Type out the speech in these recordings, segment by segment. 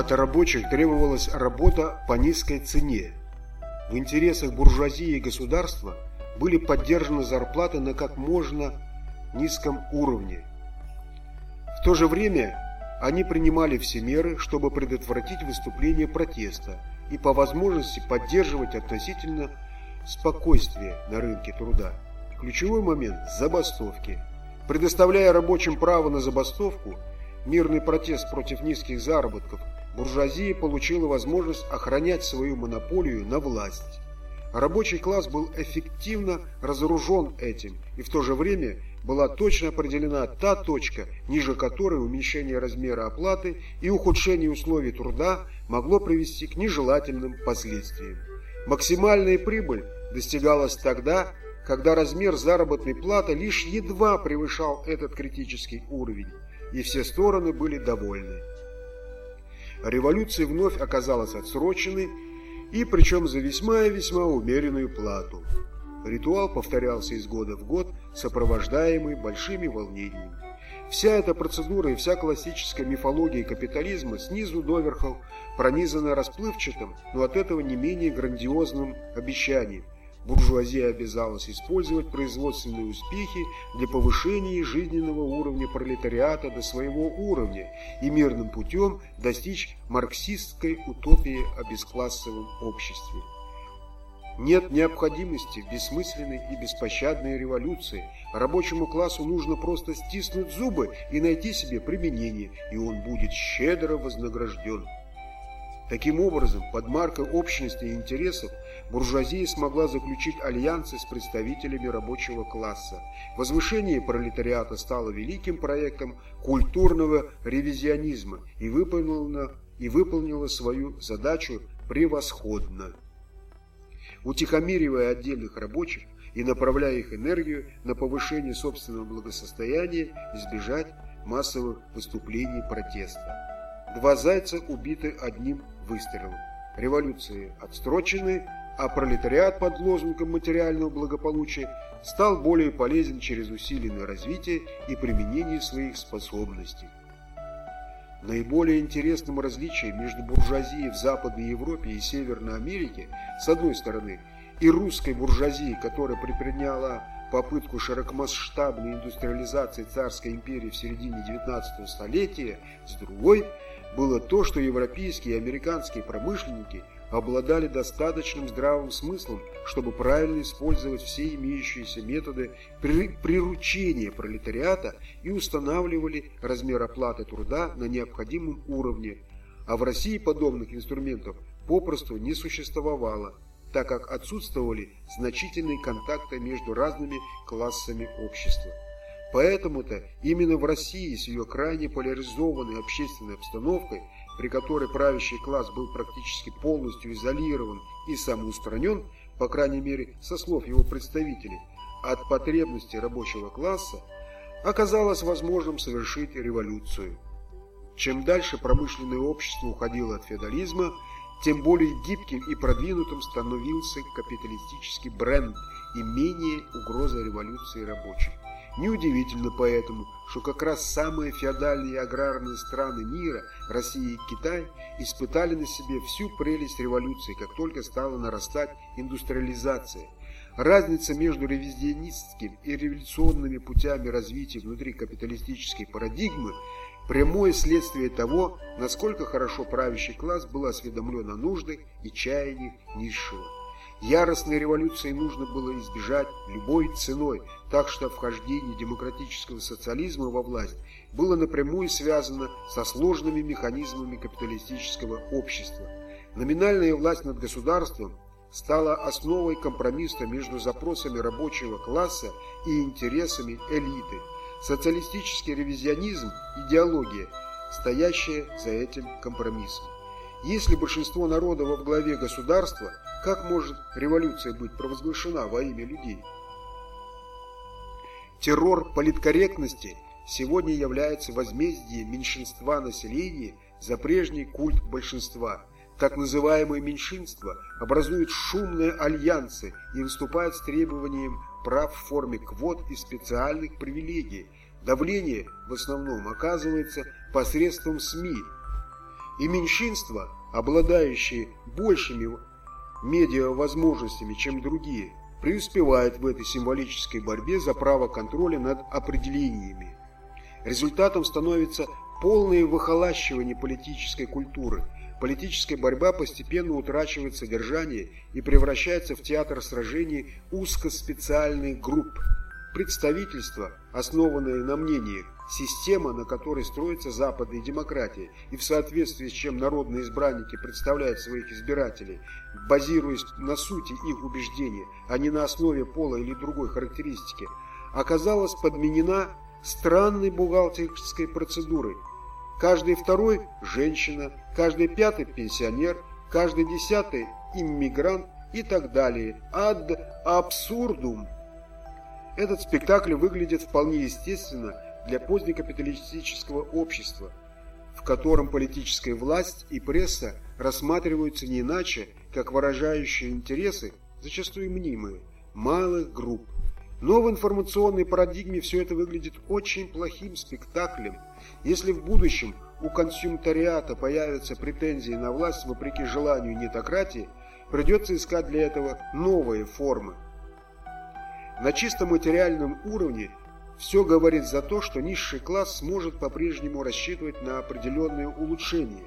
От рабочих требовалась работа по низкой цене. В интересах буржуазии и государства были поддержаны зарплаты на как можно низком уровне. В то же время они принимали все меры, чтобы предотвратить выступление протеста и по возможности поддерживать относительно спокойствие на рынке труда. Ключевой момент – забастовки. Предоставляя рабочим право на забастовку, мирный протест против низких заработков, буржуазия получила возможность охранять свою монополию на власть. Рабочий класс был эффективно разоружен этим, и в то же время была точно определена та точка, ниже которой уменьшение размера оплаты и ухудшение условий труда могло привести к нежелательным последствиям. Максимальная прибыль достигалась тогда, когда размер заработной платы лишь едва превышал этот критический уровень, и все стороны были довольны. Революция вновь оказалась отсроченной, и причем за весьма и весьма умеренную плату. Ритуал повторялся из года в год, сопровождаемый большими волнениями. Вся эта процедура и вся классическая мифология капитализма снизу доверху пронизана расплывчатым, но от этого не менее грандиозным обещанием – буржуазия обязалась использовать производственные успехи для повышения жизненного уровня пролетариата до своего уровня и мирным путем достичь марксистской утопии о бесклассовом обществе. Нет необходимости в бессмысленной и беспощадной революции. Рабочему классу нужно просто стиснуть зубы и найти себе применение, и он будет щедро вознагражден. Таким образом, под маркой общности и интересов буржуазия смогла заключить альянсы с представителями рабочего класса. Возвышение пролетариата стало великим проектом культурного ревизионизма и выполнило, и выполнило свою задачу превосходно. Утихомиривая отдельных рабочих и направляя их энергию на повышение собственного благосостояния, избежать массовых выступлений протеста. Два зайца убиты одним выстрелом. Революции отстрочены, а пролетариат под лозунгом материального благополучия стал более полезен через усиленное развитие и применение своих способностей. Наиболее интересным различием между буржуазией в Западной Европе и Северной Америке, с одной стороны, и русской буржуазией, которая предприняла попытку широкомасштабной индустриализации царской империи в середине XIX столетия, с другой – было то, что европейские и американские промышленники обладали достаточным здравым смыслом, чтобы правильно использовать все имеющиеся методы приручения пролетариата и устанавливали размер оплаты труда на необходимом уровне, а в России подобных инструментов попросту не существовало, так как отсутствовали значительные контакты между разными классами общества. Поэтому-то именно в России с ее крайне поляризованной общественной обстановкой, при которой правящий класс был практически полностью изолирован и самоустранен, по крайней мере со слов его представителей, от потребностей рабочего класса, оказалось возможным совершить революцию. Чем дальше промышленное общество уходило от феодализма, тем более гибким и продвинутым становился капиталистический бренд и менее угроза революции рабочих. Неудивительно поэтому, что как раз самые феодальные и аграрные страны мира, Россия и Китай, испытали на себе всю прелесть революции, как только стала нарастать индустриализация. Разница между ревизионистским и революционными путями развития внутри капиталистической парадигмы – прямое следствие того, насколько хорошо правящий класс был осведомлен о нуждах и чаяниях низшего. Яростной революции нужно было избежать любой ценой, так что вхождение демократического социализма во власть было напрямую связано со сложными механизмами капиталистического общества. Номинальная власть над государством стала основой компромисса между запросами рабочего класса и интересами элиты. Социалистический ревизионизм – идеология, стоящая за этим компромиссом. Если большинство народа во главе государства, как может революция быть провозглашена во имя людей? Террор политкорректности сегодня является возмездием меньшинства населения за прежний культ большинства. Так называемые меньшинства образуют шумные альянсы и выступают с требованием прав в форме квот и специальных привилегий. Давление в основном оказывается посредством СМИ, И меньшинства, обладающие большими медиавозможностями, чем другие, преуспевают в этой символической борьбе за право контроля над определениями. Результатом становится полное выхолащивание политической культуры. Политическая борьба постепенно утрачивает содержание и превращается в театр сражений узкоспециальных групп. Представительство, основанное на мнениях, система, на которой строится западная демократия, и в соответствии с чем народные избранники представляют своих избирателей, базируясь на сути их убеждения, а не на основе пола или другой характеристики, оказалась подменена странной бухгалтерской процедурой. Каждый второй – женщина, каждый пятый – пенсионер, каждый десятый – иммигрант и так далее. Ад абсурдум. Этот спектакль выглядит вполне естественно для позднекапиталистического общества, в котором политическая власть и пресса рассматриваются не иначе, как выражающие интересы, зачастую мнимые, малых групп. Но в информационной парадигме все это выглядит очень плохим спектаклем. Если в будущем у консюмтариата появятся претензии на власть вопреки желанию нетократии, придется искать для этого новые формы. На чисто материальном уровне все говорит за то, что низший класс сможет по-прежнему рассчитывать на определенные улучшения.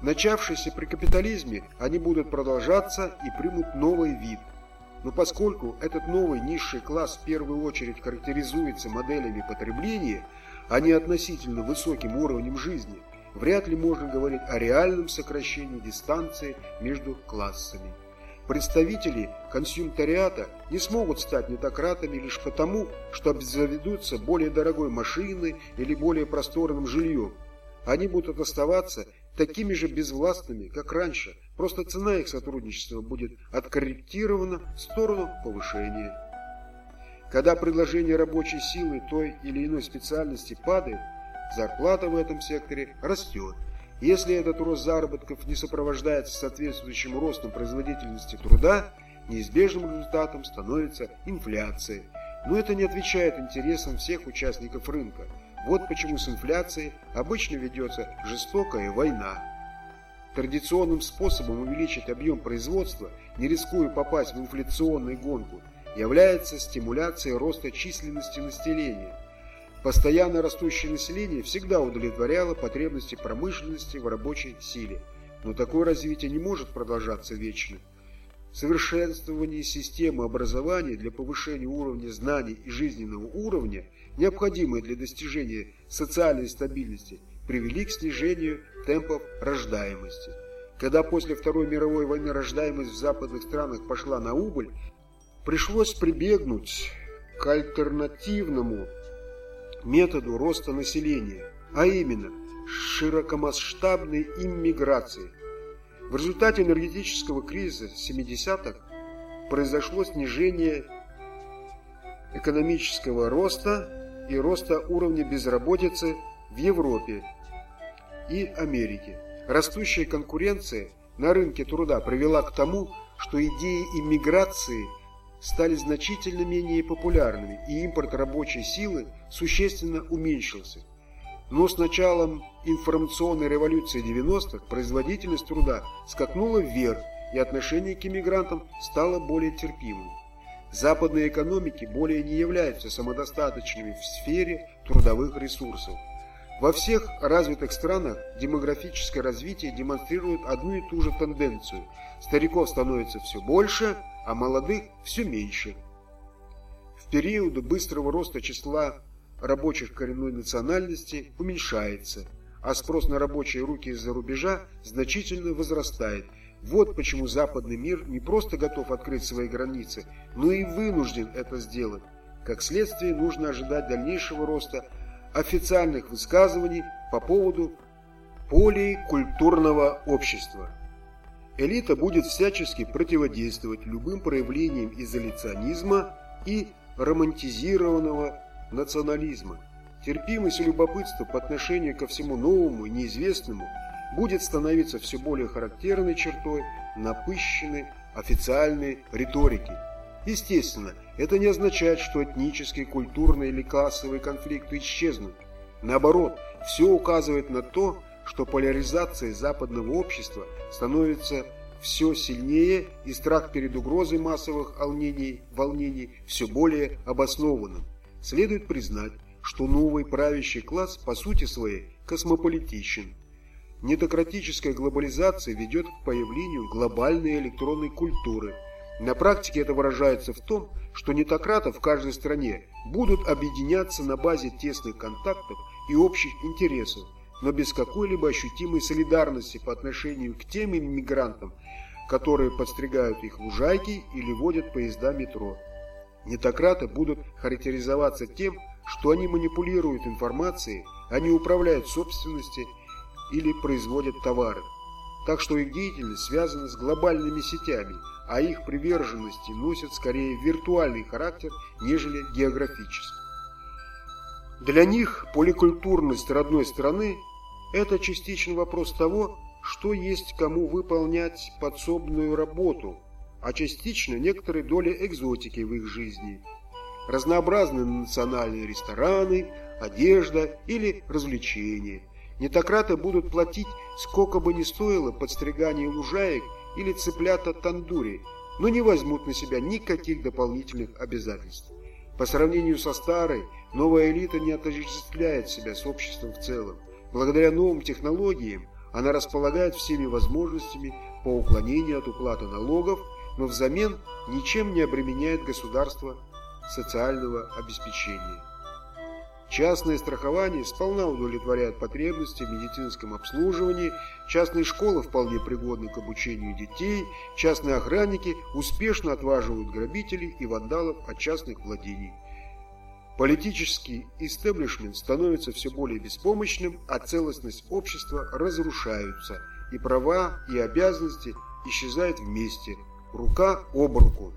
Начавшиеся при капитализме, они будут продолжаться и примут новый вид – но поскольку этот новый низший класс в первую очередь характеризуется моделями потребления, а не относительно высоким уровнем жизни, вряд ли можно говорить о реальном сокращении дистанции между классами. Представители консюмтариата не смогут стать нетократами лишь потому, что обзаведутся более дорогой машиной или более просторным жильем. Они будут оставаться такими же безвластными, как раньше, Просто цена их сотрудничества будет откорректирована в сторону повышения. Когда предложение рабочей силы той или иной специальности падает, зарплата в этом секторе растет. Если этот рост заработков не сопровождается соответствующим ростом производительности труда, неизбежным результатом становится инфляция. Но это не отвечает интересам всех участников рынка. Вот почему с инфляцией обычно ведется жестокая война. Традиционным способом увеличить объем производства, не рискуя попасть в инфляционную гонку, является стимуляция роста численности населения. Постоянно растущее население всегда удовлетворяло потребности промышленности в рабочей силе, но такое развитие не может продолжаться вечно. Совершенствование системы образования для повышения уровня знаний и жизненного уровня, необходимое для достижения социальной стабильности – привели к снижению темпов рождаемости. Когда после Второй мировой войны рождаемость в западных странах пошла на убыль, пришлось прибегнуть к альтернативному методу роста населения, а именно широкомасштабной иммиграции. В результате энергетического кризиса 70-х произошло снижение экономического роста и роста уровня безработицы в Европе и Америке. Растущая конкуренция на рынке труда привела к тому, что идеи иммиграции стали значительно менее популярными, и импорт рабочей силы существенно уменьшился. Но с началом информационной революции 90-х производительность труда скакнула вверх, и отношение к иммигрантам стало более терпимым. Западные экономики более не являются самодостаточными в сфере трудовых ресурсов. Во всех развитых странах демографическое развитие демонстрирует одну и ту же тенденцию. Стариков становится все больше, а молодых все меньше. В периоды быстрого роста числа рабочих коренной национальности уменьшается, а спрос на рабочие руки из-за рубежа значительно возрастает. Вот почему западный мир не просто готов открыть свои границы, но и вынужден это сделать. Как следствие, нужно ожидать дальнейшего роста официальных высказываний по поводу поликультурного общества. Элита будет всячески противодействовать любым проявлениям изоляционизма и романтизированного национализма. Терпимость и любопытство по отношению ко всему новому и неизвестному будет становиться все более характерной чертой напыщенной официальной риторики – Естественно, это не означает, что этнические, культурные или классовые конфликты исчезнут. Наоборот, все указывает на то, что поляризация западного общества становится все сильнее и страх перед угрозой массовых волнений, волнений все более обоснованным. Следует признать, что новый правящий класс по сути своей космополитичен. Нетократическая глобализация ведет к появлению глобальной электронной культуры. На практике это выражается в том, что нетократы в каждой стране будут объединяться на базе тесных контактов и общих интересов, но без какой-либо ощутимой солидарности по отношению к тем иммигрантам, которые подстригают их лужайки или водят поезда метро. Нетократы будут характеризоваться тем, что они манипулируют информацией, они управляют собственностью или производят товары. Так что их деятельность связана с глобальными сетями, а их приверженности носят скорее виртуальный характер, нежели географический. Для них поликультурность родной страны – это частично вопрос того, что есть кому выполнять подсобную работу, а частично некоторые доли экзотики в их жизни. Разнообразные национальные рестораны, одежда или развлечения. Нетократы будут платить сколько бы ни стоило подстригание лужаек или цыплята тандури, но не возьмут на себя никаких дополнительных обязательств. По сравнению со старой, новая элита не отождествляет себя с обществом в целом. Благодаря новым технологиям она располагает всеми возможностями по уклонению от уплаты налогов, но взамен ничем не обременяет государство социального обеспечения. Частное страхование сполна удовлетворяет потребности в медицинском обслуживании, частные школы вполне пригодны к обучению детей, частные охранники успешно отваживают грабителей и вандалов от частных владений. Политический истеблишмент становится все более беспомощным, а целостность общества разрушаются, и права, и обязанности исчезают вместе, рука об руку.